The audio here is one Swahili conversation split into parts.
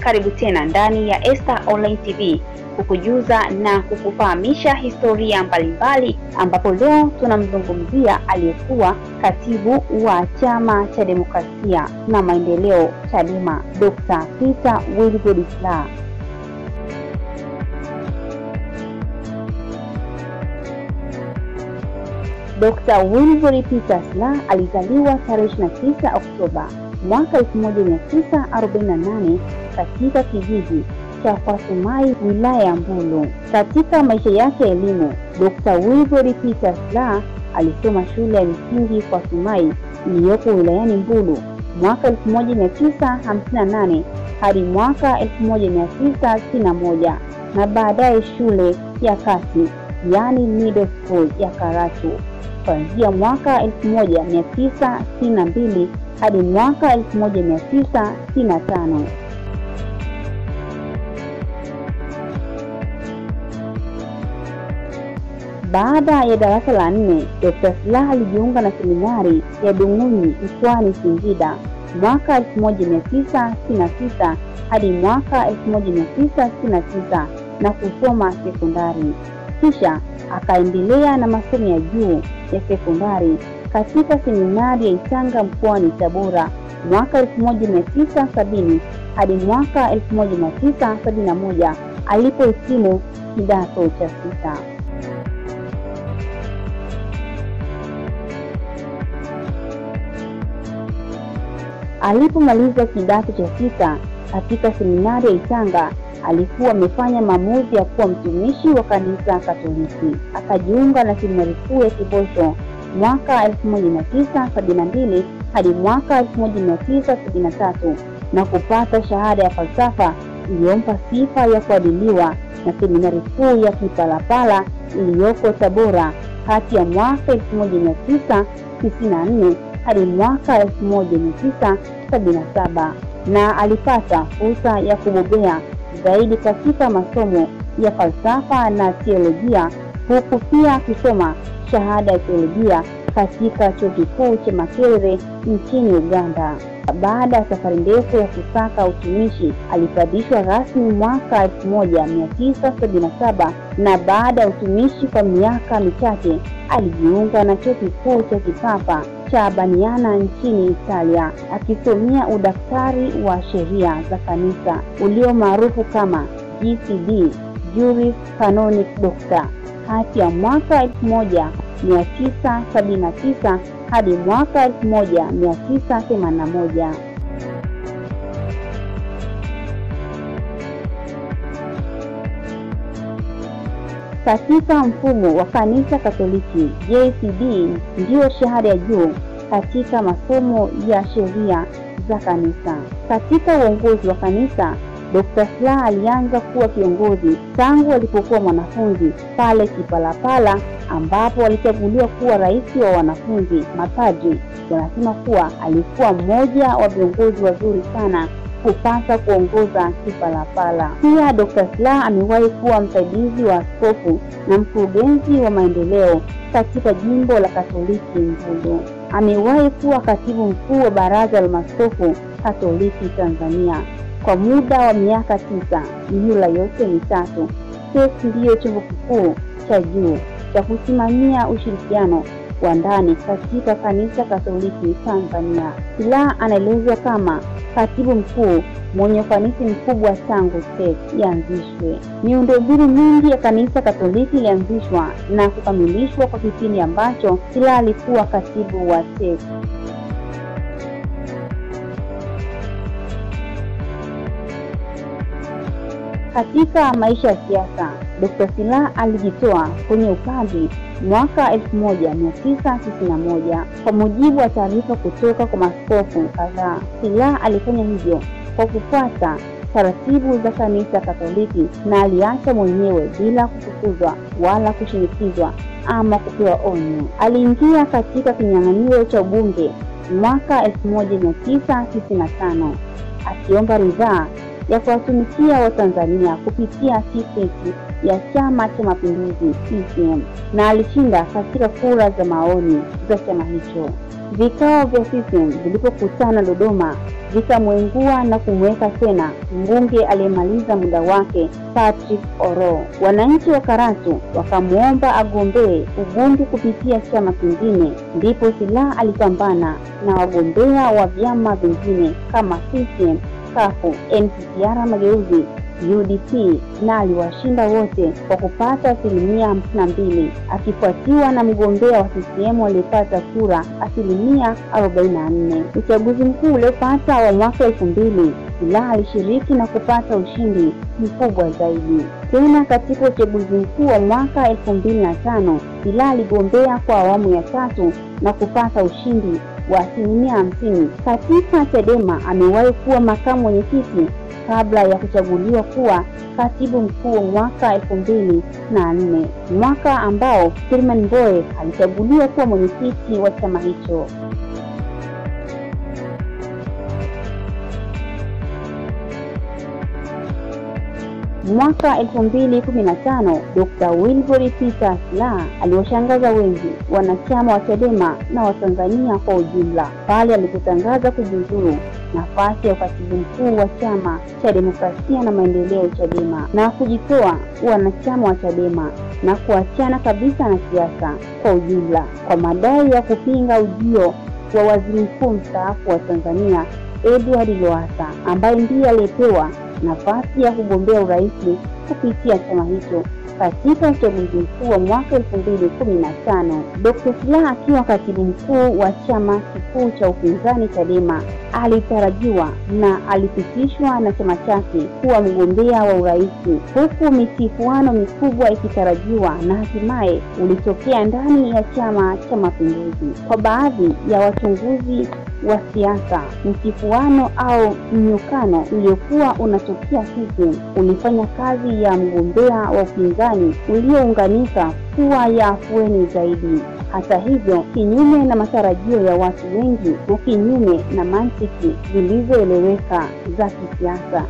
Karibu tena ndani ya Esta Online TV kukujuza na kukufahamisha historia mbalimbali, ambapo leo tunamzungumzia aliyekuwa katibu wa Chama cha Demokrasia na Maendeleo Chadema, Dr. Peter Wilbrod Slaa. Dr. Wilbrod Peter Slaa alizaliwa tarehe 29 Oktoba mwaka 1948 katika kijiji cha Kwasumai wilaya ya Mbulu. Katika maisha yake ya elimu, Dr. Wilbrod Peter Slaa alisoma shule ya msingi Kwasumai iliyoko wilayani Mbulu mwaka 1958 hadi mwaka 1961 na baadaye shule ya kati yaani middle school ya Karatu kuanzia mwaka 1962 hadi mwaka 1965. Baada ya darasa la nne, Dr. Slaa alijiunga na seminari ya Dung'unyi mkoani Singida mwaka 1966 hadi mwaka 1969 na kusoma sekondari. Kisha akaendelea na masomo ya juu ya sekondari katika seminari ya Itanga mkoani Tabora mwaka 1970 hadi mwaka 1971 alipohitimu kidato cha sita. Alipomaliza kidato cha sita katika seminari ya Itanga alikuwa amefanya maamuzi ya kuwa mtumishi wa kanisa Katoliki. Akajiunga na seminari kuu ya Kibosho mwaka 1972 hadi mwaka 1973 na kupata shahada ya falsafa iliyompa sifa ya kuadiliwa na seminari kuu ya Kipalapala iliyoko Tabora kati ya mwaka 1994 hadi mwaka 1977 na alipata fursa ya kubobea zaidi katika masomo ya falsafa na teolojia huku pia kusoma shahada ya teolojia katika chuo kikuu cha Makerere nchini Uganda. Baada ya safari ndefu ya kusaka utumishi, alipadishwa rasmi mwaka 1977 na baada ya utumishi kwa miaka michache alijiunga na chuo kikuu cha kipapa cha Baniana nchini Italia akisomea udaktari wa sheria za kanisa ulio maarufu kama GCD, Juris Canonic Doctor, kati ya mwaka 1979 hadi mwaka 1981. Katika mfumo wa kanisa Katoliki, JCD ndiyo shahada ya juu katika masomo ya sheria za kanisa. Katika uongozi wa kanisa, Dr. Slaa alianza kuwa kiongozi tangu alipokuwa mwanafunzi pale Kipalapala ambapo alichaguliwa kuwa rais wa wanafunzi. Mapadri wanasema kuwa alikuwa mmoja wa viongozi wazuri sana kupasa kuongoza Kipalapala. Pia Dr. Slaa amewahi kuwa msaidizi wa askofu na mkurugenzi wa maendeleo katika jimbo la Katoliki Mbulu. Amewahi kuwa katibu mkuu wa Baraza la Maaskofu Katoliki Tanzania kwa muda wa miaka tisa, mihula yote mitatu. TEC ndiyo chombo kikuu cha juu cha kusimamia ushirikiano wa ndani katika kanisa Katoliki Tanzania. Slaa anaelezwa kama katibu mkuu mwenye ufanisi mkubwa tangu TEC ianzishwe. Miundombinu mingi ya kanisa Katoliki ilianzishwa na kukamilishwa kwa kipindi ambacho Sila alikuwa katibu wa TEC. Katika maisha ya siasa, Dr. Sila alijitoa kwenye upadri mwaka 1991 kwa mujibu wa taarifa kutoka kwa maskofu kadhaa. Silaa alifanya hivyo kwa kufuata taratibu za kanisa Katoliki na aliacha mwenyewe bila kufukuzwa wala kushinikizwa ama kupewa onyo. Aliingia katika kinyang'anyiro cha ubunge mwaka 1995 akiomba ridhaa ya kuwatumikia Watanzania kupitia tiketi ya Chama cha Mapinduzi CCM na alishinda katika kura za maoni za chama hicho. Vikao vya CCM vilipokutana Dodoma vikamwengua na kumweka tena mbunge aliyemaliza muda wake Patrick Oro. Wananchi wa Karatu wakamwomba agombee ubunge kupitia chama kingine, ndipo sila alipambana na wagombea wa vyama vingine kama CCM, kafu NCCR Mageuzi Na aliwashinda wote kwa kupata asilimia hamsini na mbili akifuatiwa na mgombea wa CCM aliyepata kura asilimia arobaini na nne. Uchaguzi mkuu uliofuata wa mwaka elfu mbili Silaa alishiriki na kupata ushindi mkubwa zaidi. Tena katika uchaguzi mkuu wa mwaka elfu mbili na tano Silaa aligombea kwa awamu ya tatu na kupata ushindi wa asilimia hamsini. Katika Chadema amewahi kuwa makamu mwenyekiti kabla ya kuchaguliwa kuwa katibu mkuu mwaka elfu mbili na nne, mwaka ambao Freeman Mbowe alichaguliwa kuwa mwenyekiti wa chama hicho. Mwaka elfu mbili kumi na tano Dr. Wilbrod Peter Slaa aliwashangaza wengi wanachama wa Chadema na Watanzania kwa ujumla pale alipotangaza kujiuzuru nafasi ya ukatibu mkuu wa chama cha demokrasia na maendeleo Chadema na kujitoa wanachama wa Chadema na kuachana kabisa na siasa kwa ujumla kwa madai ya kupinga ujio wa waziri mkuu mstaafu wa Tanzania Edward Lowassa ambaye ndiye aliyepewa nafasi ya kugombea urais kupitia chama hicho katika uchaguzi mkuu wa mwaka elfu mbili kumi na tano. Dr. Slaa akiwa katibu mkuu wa chama kikuu cha upinzani Chadema alitarajiwa na alipitishwa na chama chake kuwa mgombea wa urais, huku mitifuano mikubwa ikitarajiwa na hatimaye ulitokea ndani ya Chama cha Mapinduzi. Kwa baadhi ya wachunguzi wa siasa, mtifuano au mnyukano uliokuwa unatokea CCM ulifanya kazi ya mgombea wa upinzani uliounganika kuwa ya afueni zaidi. Hata hivyo, kinyume na matarajio ya watu wengi na kinyume na mantiki zilizoeleweka za kisiasa,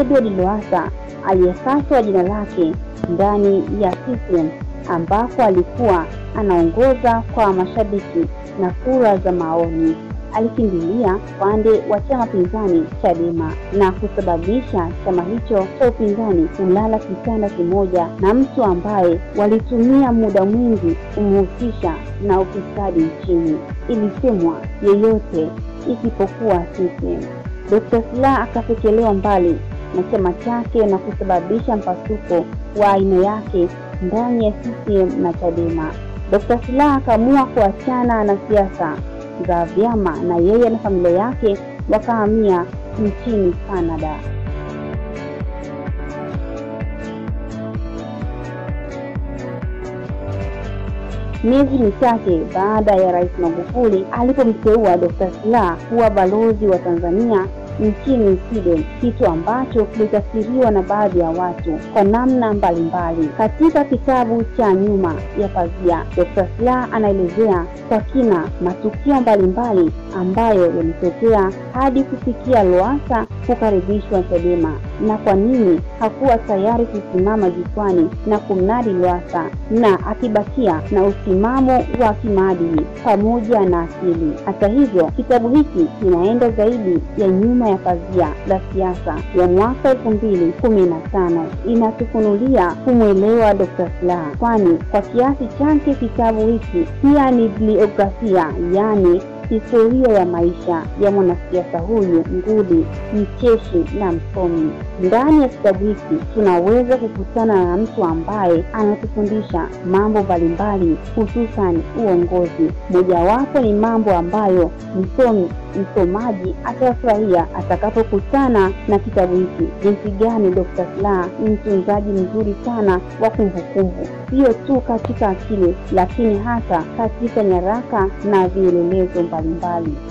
Edward Lowassa aliyekatwa jina lake ndani ya CCM ambapo alikuwa anaongoza kwa mashabiki na kura za maoni alikimbilia upande wa chama pinzani Chadema na kusababisha chama hicho cha upinzani kulala kitanda kimoja na mtu ambaye walitumia muda mwingi kumhusisha na ufisadi nchini. Ilisemwa yeyote isipokuwa CCM. Dr. Slaa akapekelewa mbali na chama chake na kusababisha mpasuko wa aina yake ndani ya CCM na Chadema. Dr. Slaa akaamua kuachana na siasa za vyama na yeye na familia yake wakahamia nchini Canada. Miezi michache baada ya Rais Magufuli alipomteua Dr. Slaa kuwa balozi wa Tanzania nchini Sweden, kitu ambacho kilitafsiriwa na baadhi ya watu kwa namna mbalimbali. Katika kitabu cha Nyuma ya Pazia, Dr. Slaa anaelezea kwa kina matukio mbalimbali ambayo yalitokea hadi kufikia Lowassa kukaribishwa Chadema na kwa nini hakuwa tayari kusimama jukwani na kumnadi Lowassa na akibakia na usimamo wa kimaadili pamoja na asili. Hata hivyo, kitabu hiki kinaenda zaidi ya nyuma ya pazia la siasa ya mwaka elfu mbili kumi na tano inatufunulia kumwelewa Dr. Slaa, kwani kwa kiasi chake kitabu hiki pia ni bibliografia, yaani historia ya maisha ya mwanasiasa huyu nguli, mcheshi na msomi. Ndani ya kitabu hiki tunaweza kukutana na mtu ambaye anatufundisha mambo mbalimbali, hususan uongozi. Mojawapo ni mambo ambayo msomi msomaji atafurahia atakapokutana na kitabu hiki, jinsi gani Dr. Slaa ni mtunzaji mzuri sana wa kumbukumbu, sio tu katika akili, lakini hata katika nyaraka na vielelezo mbalimbali.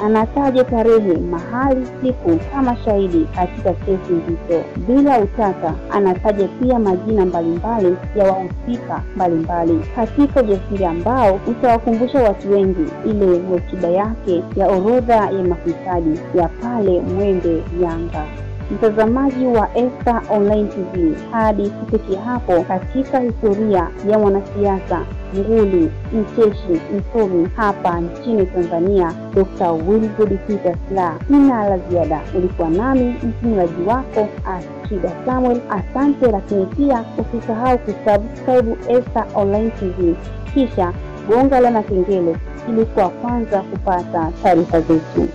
Anataja tarehe, mahali, siku kama shahidi katika kesi nzito bila utata. Anataja pia majina mbalimbali ya wahusika mbalimbali katika ujasiri ambao utawakumbusha watu wengi ile hotuba yake ya orodha ya mahitaji ya pale Mwembe Yanga. Mtazamaji wa Esta Online TV, hadi kufikia hapo katika historia ya mwanasiasa nguli, mcheshi, msomi hapa nchini Tanzania, Dr. Wilbrod Peter Slaa. Sina la ziada. Ulikuwa nami mtumiaji wako Astrida Samuel. Asante, lakini pia usisahau kusubscribe Esta Online TV kisha gonga alama kengele ili kwa kwanza kupata taarifa zetu.